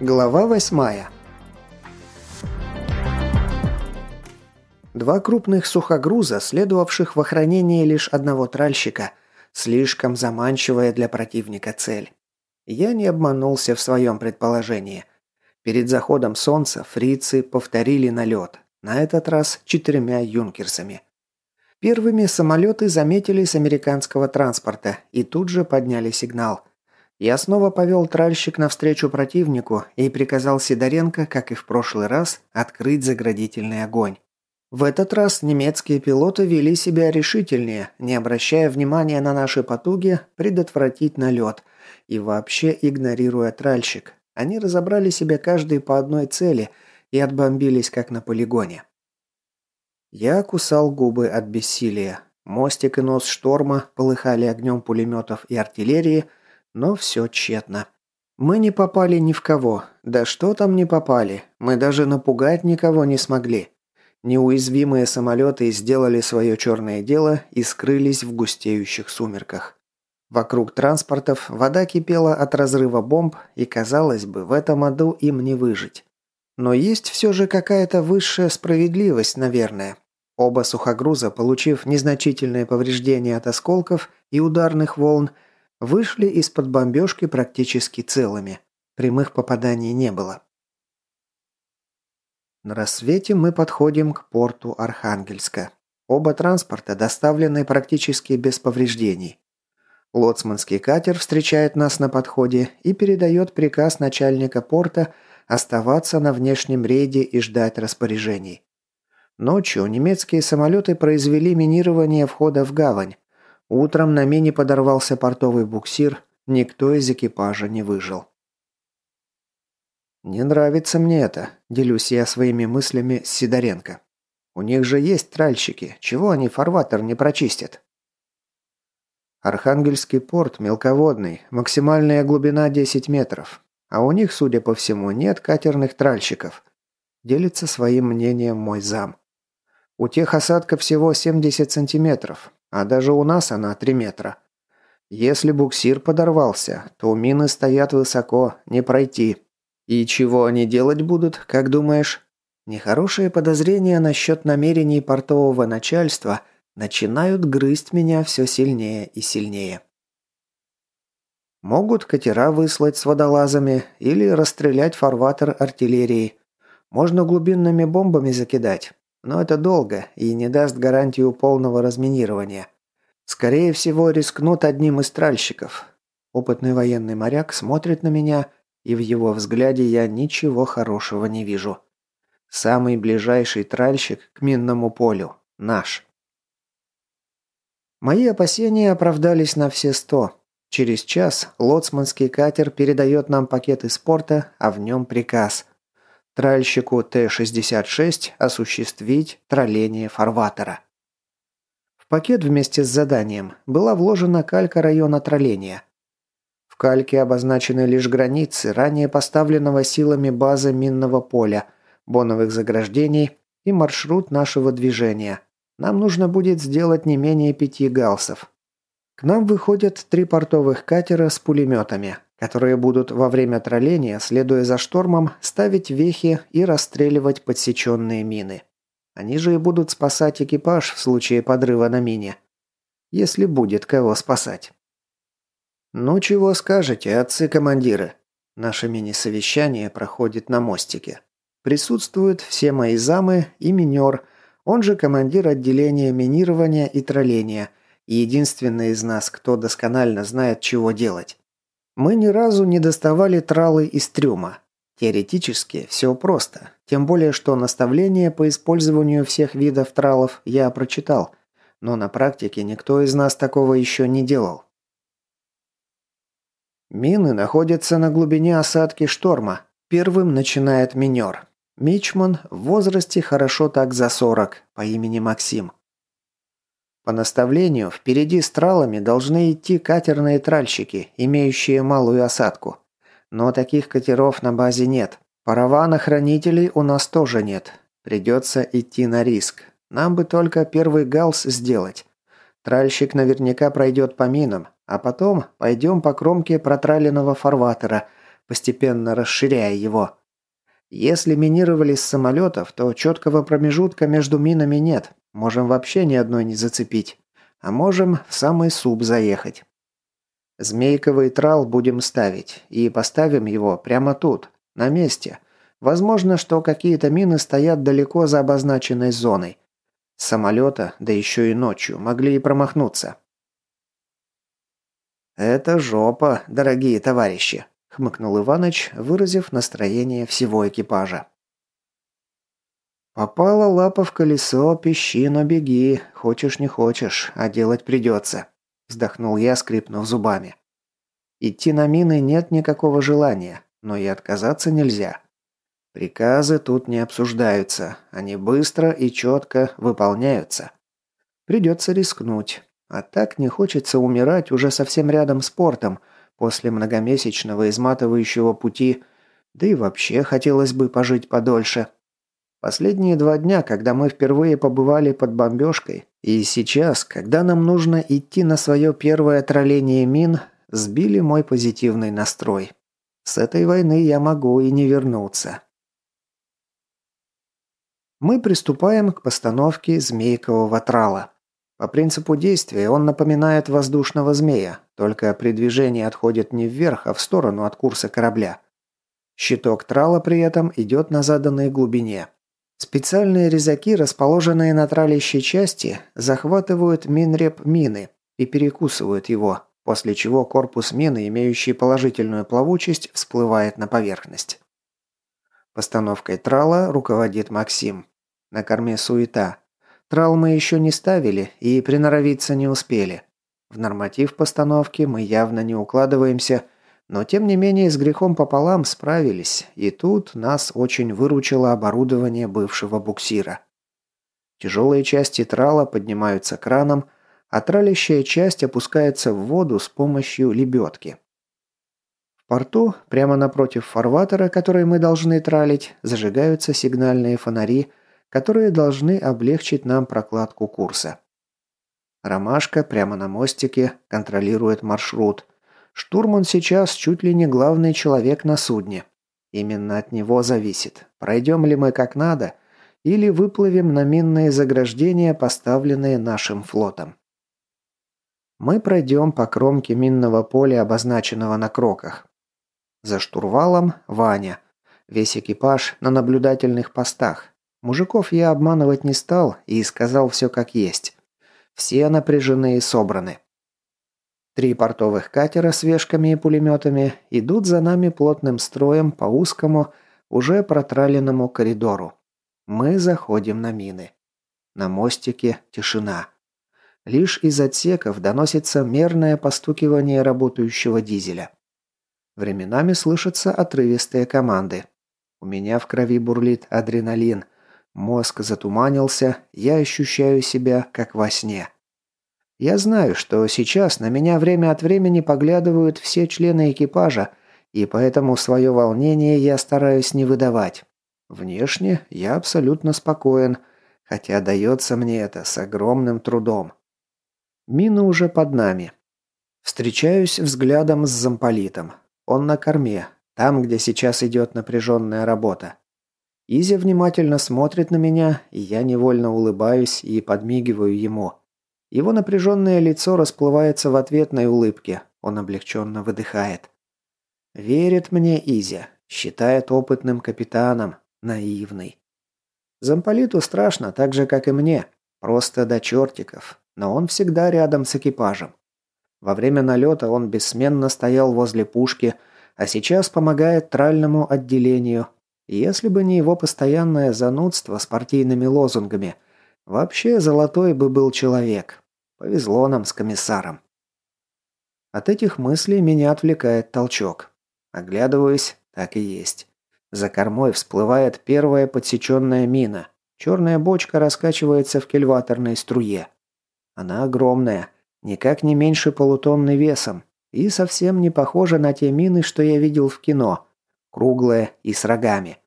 Глава восьмая. Два крупных сухогруза, следовавших в охранении лишь одного тральщика, слишком заманчивая для противника цель. Я не обманулся в своем предположении. Перед заходом солнца фрицы повторили налет, на этот раз четырьмя юнкерсами. Первыми самолеты заметили с американского транспорта и тут же подняли сигнал – я снова повел тральщик навстречу противнику и приказал Сидоренко, как и в прошлый раз, открыть заградительный огонь. В этот раз немецкие пилоты вели себя решительнее, не обращая внимания на наши потуги предотвратить налет и вообще игнорируя тральщик. Они разобрали себе каждый по одной цели и отбомбились, как на полигоне. Я кусал губы от бессилия. Мостик и нос шторма полыхали огнем пулеметов и артиллерии – но все тщетно. Мы не попали ни в кого. Да что там не попали? Мы даже напугать никого не смогли. Неуязвимые самолеты сделали свое черное дело и скрылись в густеющих сумерках. Вокруг транспортов вода кипела от разрыва бомб, и, казалось бы, в этом аду им не выжить. Но есть все же какая-то высшая справедливость, наверное. Оба сухогруза, получив незначительные повреждения от осколков и ударных волн, вышли из-под бомбежки практически целыми. Прямых попаданий не было. На рассвете мы подходим к порту Архангельска. Оба транспорта доставлены практически без повреждений. Лоцманский катер встречает нас на подходе и передает приказ начальника порта оставаться на внешнем рейде и ждать распоряжений. Ночью немецкие самолеты произвели минирование входа в гавань, Утром на мине подорвался портовый буксир, никто из экипажа не выжил. «Не нравится мне это», – делюсь я своими мыслями с Сидоренко. «У них же есть тральщики, чего они фарватер не прочистят?» Архангельский порт мелководный, максимальная глубина 10 метров. А у них, судя по всему, нет катерных тральщиков. Делится своим мнением мой зам. У тех осадка всего 70 сантиметров, а даже у нас она 3 метра. Если буксир подорвался, то мины стоят высоко, не пройти. И чего они делать будут, как думаешь? Нехорошие подозрения насчет намерений портового начальства начинают грызть меня все сильнее и сильнее. Могут катера выслать с водолазами или расстрелять фарватер артиллерией. Можно глубинными бомбами закидать. Но это долго и не даст гарантию полного разминирования. Скорее всего, рискнут одним из тральщиков. Опытный военный моряк смотрит на меня, и в его взгляде я ничего хорошего не вижу. Самый ближайший тральщик к минному полю. Наш. Мои опасения оправдались на все сто. Через час лоцманский катер передает нам пакет из порта, а в нем приказ – тральщику Т-66 осуществить тролление фарватера. В пакет вместе с заданием была вложена калька района тролления. В кальке обозначены лишь границы ранее поставленного силами базы минного поля, боновых заграждений и маршрут нашего движения. Нам нужно будет сделать не менее пяти галсов. К нам выходят три портовых катера с пулеметами, которые будут во время тролления, следуя за штормом, ставить вехи и расстреливать подсеченные мины. Они же и будут спасать экипаж в случае подрыва на мине. Если будет кого спасать. «Ну, чего скажете, отцы-командиры?» Наше мини-совещание проходит на мостике. Присутствуют все мои замы и минер, он же командир отделения минирования и тролления, и единственный из нас, кто досконально знает, чего делать. Мы ни разу не доставали тралы из трюма. Теоретически все просто, тем более что наставления по использованию всех видов тралов я прочитал, но на практике никто из нас такого еще не делал. Мины находятся на глубине осадки шторма. Первым начинает минер. Мичман в возрасте хорошо так за 40, по имени Максим. По наставлению, впереди с тралами должны идти катерные тральщики, имеющие малую осадку. Но таких катеров на базе нет. Паравана-хранителей у нас тоже нет. Придется идти на риск. Нам бы только первый галс сделать. Тральщик наверняка пройдет по минам, а потом пойдем по кромке протраленного фарватера, постепенно расширяя его. Если минировали с самолетов, то четкого промежутка между минами нет. Можем вообще ни одной не зацепить. А можем в самый суп заехать. Змейковый трал будем ставить. И поставим его прямо тут, на месте. Возможно, что какие-то мины стоят далеко за обозначенной зоной. С самолета, да еще и ночью, могли и промахнуться. «Это жопа, дорогие товарищи», – хмыкнул Иваныч, выразив настроение всего экипажа. «Попала лапа в колесо, пищи, но беги, хочешь не хочешь, а делать придется», – вздохнул я, скрипнув зубами. «Идти на мины нет никакого желания, но и отказаться нельзя. Приказы тут не обсуждаются, они быстро и четко выполняются. Придется рискнуть, а так не хочется умирать уже совсем рядом с портом, после многомесячного изматывающего пути, да и вообще хотелось бы пожить подольше. Последние два дня, когда мы впервые побывали под бомбежкой, и сейчас, когда нам нужно идти на свое первое тролление мин, сбили мой позитивный настрой. С этой войны я могу и не вернуться. Мы приступаем к постановке змейкового трала. По принципу действия он напоминает воздушного змея, только при движении отходит не вверх, а в сторону от курса корабля. Щиток трала при этом идет на заданной глубине. Специальные резаки, расположенные на тралящей части, захватывают минреп мины и перекусывают его, после чего корпус мины, имеющий положительную плавучесть, всплывает на поверхность. Постановкой трала руководит Максим. На корме суета. Трал мы еще не ставили и приноровиться не успели. В норматив постановки мы явно не укладываемся, но тем не менее с грехом пополам справились, и тут нас очень выручило оборудование бывшего буксира. Тяжелые части трала поднимаются краном, а тралящая часть опускается в воду с помощью лебедки. В порту, прямо напротив фарватера, который мы должны тралить, зажигаются сигнальные фонари, которые должны облегчить нам прокладку курса. Ромашка прямо на мостике контролирует маршрут. Штурман сейчас чуть ли не главный человек на судне. Именно от него зависит, пройдем ли мы как надо или выплывем на минные заграждения, поставленные нашим флотом. Мы пройдем по кромке минного поля, обозначенного на кроках. За штурвалом Ваня. Весь экипаж на наблюдательных постах. Мужиков я обманывать не стал и сказал все как есть. Все напряжены и собраны. Три портовых катера с вешками и пулеметами идут за нами плотным строем по узкому, уже протраленному коридору. Мы заходим на мины. На мостике тишина. Лишь из отсеков доносится мерное постукивание работающего дизеля. Временами слышатся отрывистые команды. У меня в крови бурлит адреналин – Мозг затуманился, я ощущаю себя как во сне. Я знаю, что сейчас на меня время от времени поглядывают все члены экипажа, и поэтому свое волнение я стараюсь не выдавать. Внешне я абсолютно спокоен, хотя дается мне это с огромным трудом. Мина уже под нами. Встречаюсь взглядом с замполитом. Он на корме, там, где сейчас идет напряженная работа. Изя внимательно смотрит на меня, и я невольно улыбаюсь и подмигиваю ему. Его напряженное лицо расплывается в ответной улыбке. Он облегченно выдыхает. Верит мне Изя, считает опытным капитаном, наивный. Замполиту страшно, так же, как и мне. Просто до чертиков. Но он всегда рядом с экипажем. Во время налета он бессменно стоял возле пушки, а сейчас помогает тральному отделению, если бы не его постоянное занудство с партийными лозунгами, вообще золотой бы был человек. Повезло нам с комиссаром. От этих мыслей меня отвлекает толчок. Оглядываюсь, так и есть. За кормой всплывает первая подсеченная мина. Черная бочка раскачивается в кельваторной струе. Она огромная, никак не меньше полутонны весом, и совсем не похожа на те мины, что я видел в кино круглая и с рогами.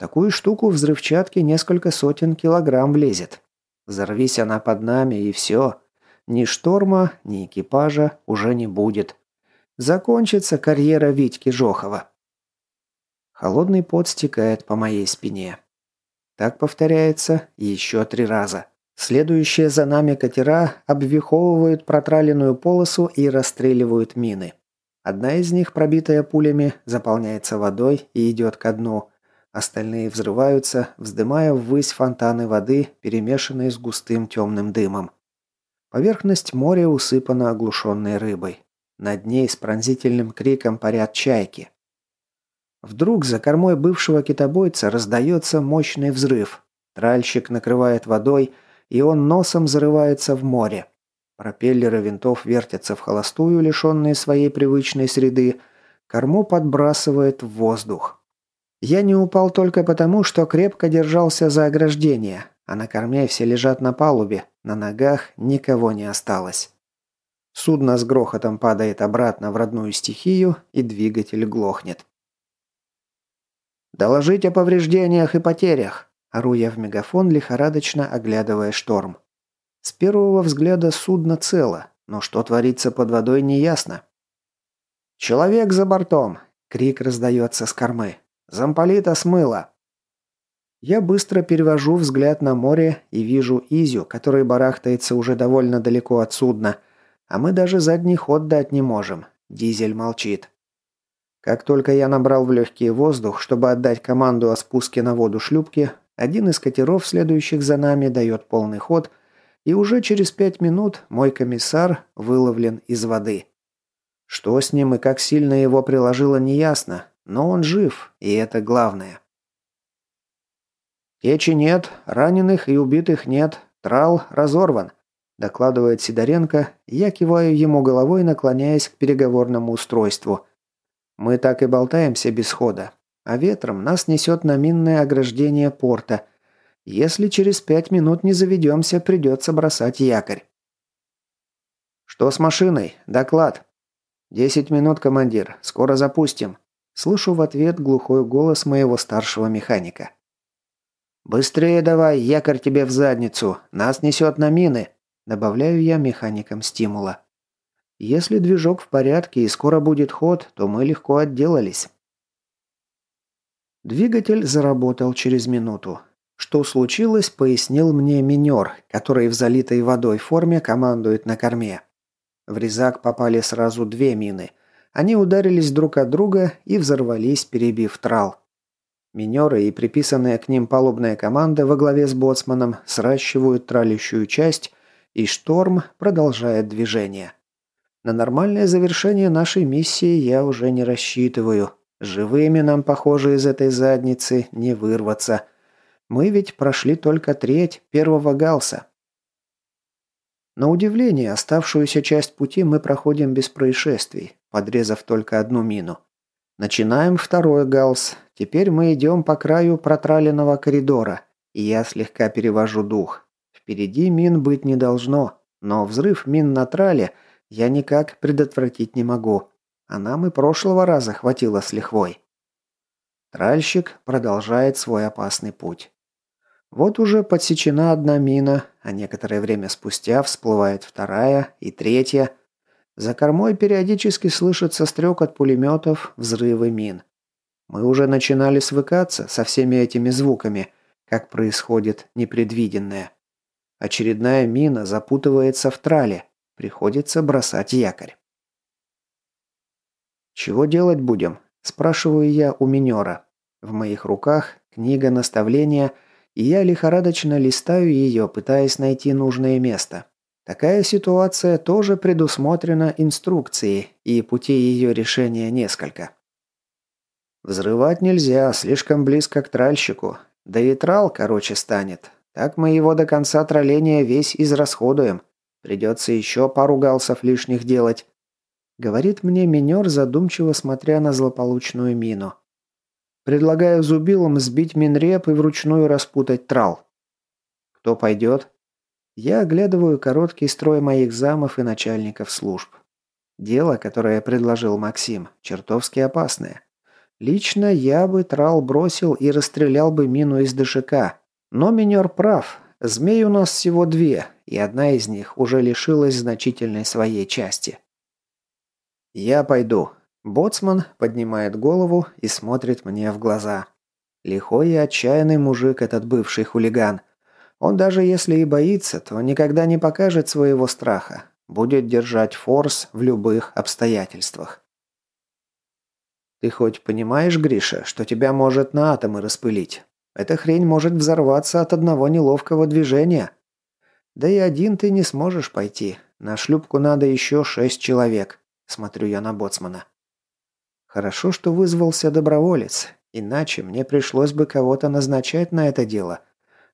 Такую штуку взрывчатки несколько сотен килограмм влезет. Взорвись она под нами, и все. Ни шторма, ни экипажа уже не будет. Закончится карьера Витьки Жохова. Холодный пот стекает по моей спине. Так повторяется еще три раза. Следующие за нами катера обвиховывают протраленную полосу и расстреливают мины. Одна из них, пробитая пулями, заполняется водой и идет ко дну. Остальные взрываются, вздымая ввысь фонтаны воды, перемешанные с густым темным дымом. Поверхность моря усыпана оглушенной рыбой. Над ней с пронзительным криком парят чайки. Вдруг за кормой бывшего китобойца раздается мощный взрыв. Тральщик накрывает водой, и он носом зарывается в море. Пропеллеры винтов вертятся в холостую, лишенные своей привычной среды. Корму подбрасывает в воздух. Я не упал только потому, что крепко держался за ограждение, а на корме все лежат на палубе, на ногах никого не осталось. Судно с грохотом падает обратно в родную стихию, и двигатель глохнет. «Доложить о повреждениях и потерях!» Ору я в мегафон, лихорадочно оглядывая шторм. С первого взгляда судно цело, но что творится под водой неясно. «Человек за бортом!» — крик раздается с кормы. «Замполита смыло!» Я быстро перевожу взгляд на море и вижу Изю, который барахтается уже довольно далеко от судна, а мы даже задний ход дать не можем. Дизель молчит. Как только я набрал в легкий воздух, чтобы отдать команду о спуске на воду шлюпки, один из катеров, следующих за нами, дает полный ход, и уже через пять минут мой комиссар выловлен из воды. Что с ним и как сильно его приложило, неясно, но он жив, и это главное. «Течи нет, раненых и убитых нет, трал разорван», докладывает Сидоренко, я киваю ему головой, наклоняясь к переговорному устройству. Мы так и болтаемся без хода, а ветром нас несет на минное ограждение порта. Если через пять минут не заведемся, придется бросать якорь. «Что с машиной? Доклад». «Десять минут, командир. Скоро запустим». Слышу в ответ глухой голос моего старшего механика. «Быстрее давай, якорь тебе в задницу. Нас несет на мины», – добавляю я механикам стимула. «Если движок в порядке и скоро будет ход, то мы легко отделались». Двигатель заработал через минуту. Что случилось, пояснил мне минер, который в залитой водой форме командует на корме. В резак попали сразу две мины. Они ударились друг от друга и взорвались, перебив трал. Минеры и приписанная к ним палубная команда во главе с боцманом сращивают тралящую часть, и шторм продолжает движение. На нормальное завершение нашей миссии я уже не рассчитываю. Живыми нам, похоже, из этой задницы не вырваться. Мы ведь прошли только треть первого галса. На удивление, оставшуюся часть пути мы проходим без происшествий, подрезав только одну мину. Начинаем второй галс. Теперь мы идем по краю протраленного коридора, и я слегка перевожу дух. Впереди мин быть не должно, но взрыв мин на трале я никак предотвратить не могу а нам и прошлого раза хватило с лихвой. Тральщик продолжает свой опасный путь. Вот уже подсечена одна мина, а некоторое время спустя всплывает вторая и третья. За кормой периодически слышится стрек от пулеметов, взрывы мин. Мы уже начинали свыкаться со всеми этими звуками, как происходит непредвиденное. Очередная мина запутывается в трале, приходится бросать якорь. «Чего делать будем?» – спрашиваю я у минера. В моих руках книга наставления, и я лихорадочно листаю ее, пытаясь найти нужное место. Такая ситуация тоже предусмотрена инструкцией, и пути ее решения несколько. Взрывать нельзя, слишком близко к тральщику. Да и трал короче станет. Так мы его до конца тролления весь израсходуем. Придется еще пару галсов лишних делать. Говорит мне минер, задумчиво смотря на злополучную мину. Предлагаю зубилом сбить минреп и вручную распутать трал. Кто пойдет? Я оглядываю короткий строй моих замов и начальников служб. Дело, которое предложил Максим, чертовски опасное. Лично я бы трал бросил и расстрелял бы мину из ДШК. Но минер прав. Змей у нас всего две, и одна из них уже лишилась значительной своей части. «Я пойду», Боцман поднимает голову и смотрит мне в глаза. Лихой и отчаянный мужик этот бывший хулиган. Он даже если и боится, то никогда не покажет своего страха. Будет держать форс в любых обстоятельствах. Ты хоть понимаешь, Гриша, что тебя может на атомы распылить? Эта хрень может взорваться от одного неловкого движения. Да и один ты не сможешь пойти. На шлюпку надо еще шесть человек. Смотрю я на боцмана. Хорошо, что вызвался доброволец, иначе мне пришлось бы кого-то назначать на это дело.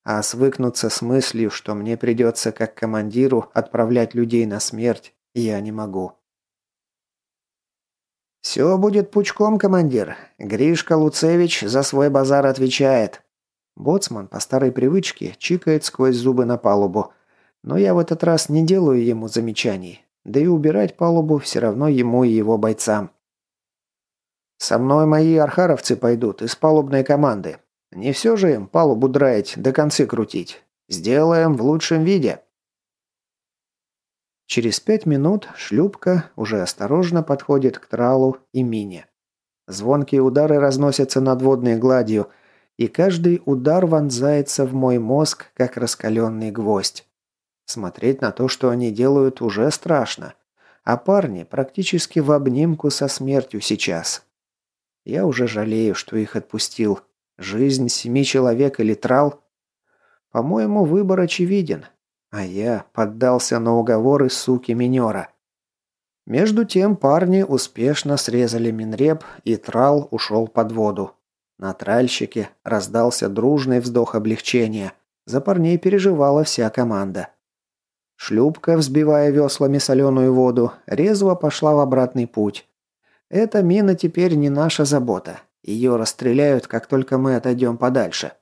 А свыкнуться с мыслью, что мне придется как командиру отправлять людей на смерть, я не могу. «Все будет пучком, командир. Гришка Луцевич за свой базар отвечает». Боцман по старой привычке чикает сквозь зубы на палубу. Но я в этот раз не делаю ему замечаний. Да и убирать палубу все равно ему и его бойцам. «Со мной мои архаровцы пойдут из палубной команды. Не все же им палубу драить, до концы крутить. Сделаем в лучшем виде». Через пять минут шлюпка уже осторожно подходит к тралу и мине. Звонкие удары разносятся над водной гладью, и каждый удар вонзается в мой мозг, как раскаленный гвоздь. Смотреть на то, что они делают, уже страшно. А парни практически в обнимку со смертью сейчас. Я уже жалею, что их отпустил. Жизнь семи человек или трал? По-моему, выбор очевиден. А я поддался на уговоры суки минера. Между тем парни успешно срезали минреп, и трал ушел под воду. На тральщике раздался дружный вздох облегчения. За парней переживала вся команда. Шлюпка, взбивая веслами соленую воду, резво пошла в обратный путь. Эта мина теперь не наша забота. Ее расстреляют, как только мы отойдем подальше.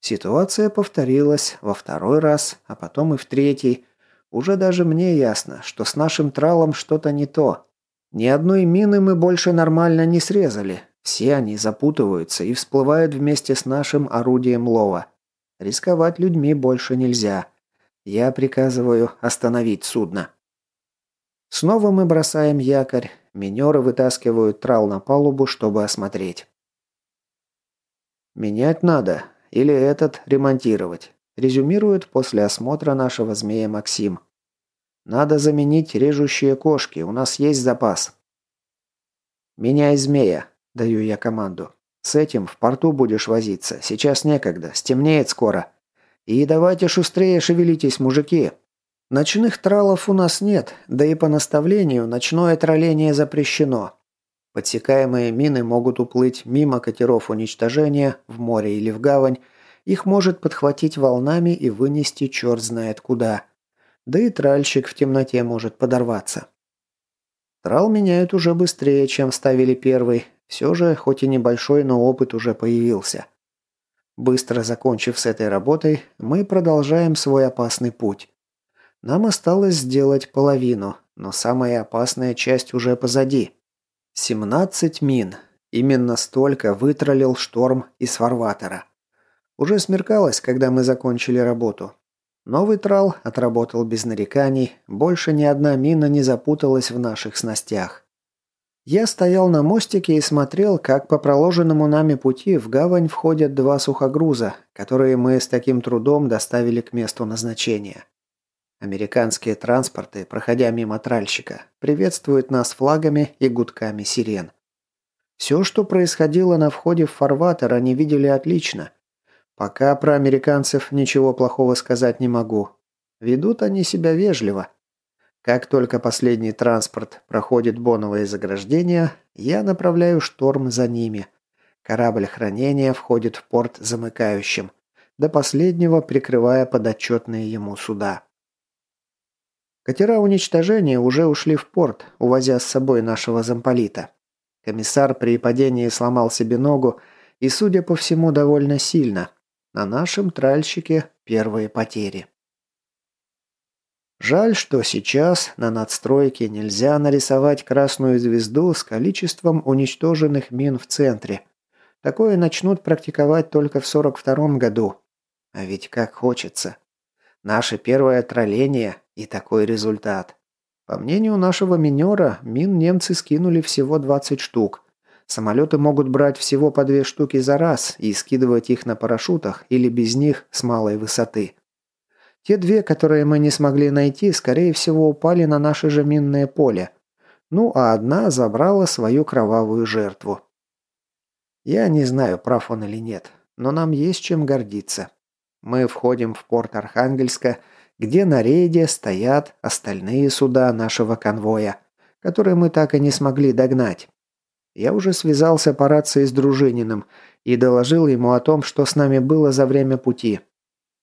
Ситуация повторилась во второй раз, а потом и в третий. Уже даже мне ясно, что с нашим тралом что-то не то. Ни одной мины мы больше нормально не срезали. Все они запутываются и всплывают вместе с нашим орудием лова. Рисковать людьми больше нельзя. Я приказываю остановить судно. Снова мы бросаем якорь. Минеры вытаскивают трал на палубу, чтобы осмотреть. «Менять надо», или этот ремонтировать. Резюмирует после осмотра нашего змея Максим. Надо заменить режущие кошки, у нас есть запас. Меняй змея, даю я команду. С этим в порту будешь возиться, сейчас некогда, стемнеет скоро. И давайте шустрее шевелитесь, мужики. Ночных тралов у нас нет, да и по наставлению ночное тролление запрещено. Подсекаемые мины могут уплыть мимо катеров уничтожения, в море или в гавань, их может подхватить волнами и вынести черт знает куда. Да и тральщик в темноте может подорваться. Трал меняют уже быстрее, чем ставили первый. Все же, хоть и небольшой, но опыт уже появился. Быстро закончив с этой работой, мы продолжаем свой опасный путь. Нам осталось сделать половину, но самая опасная часть уже позади. 17 мин. Именно столько вытроллил шторм из фарватера. Уже смеркалось, когда мы закончили работу. Новый трал отработал без нареканий, больше ни одна мина не запуталась в наших снастях. Я стоял на мостике и смотрел, как по проложенному нами пути в гавань входят два сухогруза, которые мы с таким трудом доставили к месту назначения. Американские транспорты, проходя мимо тральщика, приветствуют нас флагами и гудками сирен. Все, что происходило на входе в фарватер, они видели отлично. Пока про американцев ничего плохого сказать не могу. Ведут они себя вежливо. Как только последний транспорт проходит боновое заграждение, я направляю шторм за ними. Корабль хранения входит в порт замыкающим, до последнего прикрывая подотчетные ему суда. Катера уничтожения уже ушли в порт, увозя с собой нашего замполита. Комиссар при падении сломал себе ногу и, судя по всему, довольно сильно. На нашем тральщике первые потери. Жаль, что сейчас на надстройке нельзя нарисовать красную звезду с количеством уничтоженных мин в центре. Такое начнут практиковать только в 42 году. А ведь как хочется. Наше первое тролление и такой результат. По мнению нашего минера, мин немцы скинули всего 20 штук. Самолеты могут брать всего по две штуки за раз и скидывать их на парашютах или без них с малой высоты. Те две, которые мы не смогли найти, скорее всего упали на наше же минное поле. Ну а одна забрала свою кровавую жертву. Я не знаю, прав он или нет, но нам есть чем гордиться. Мы входим в порт Архангельска, где на рейде стоят остальные суда нашего конвоя, которые мы так и не смогли догнать. Я уже связался по рации с Дружининым и доложил ему о том, что с нами было за время пути.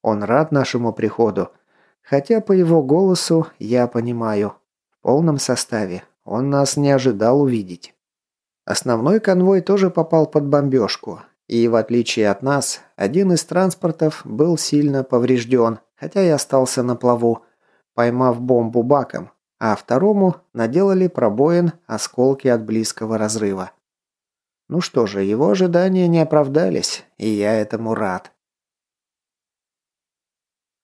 Он рад нашему приходу, хотя по его голосу я понимаю, в полном составе он нас не ожидал увидеть. Основной конвой тоже попал под бомбежку, и в отличие от нас, один из транспортов был сильно поврежден, хотя и остался на плаву, поймав бомбу баком, а второму наделали пробоин осколки от близкого разрыва. Ну что же, его ожидания не оправдались, и я этому рад.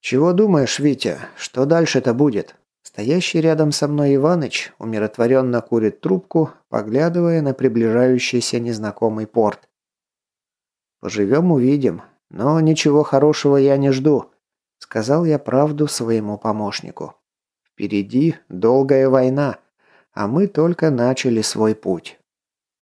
«Чего думаешь, Витя? Что дальше-то будет?» Стоящий рядом со мной Иваныч умиротворенно курит трубку, поглядывая на приближающийся незнакомый порт. «Поживем – увидим. Но ничего хорошего я не жду», – сказал я правду своему помощнику. «Впереди долгая война, а мы только начали свой путь».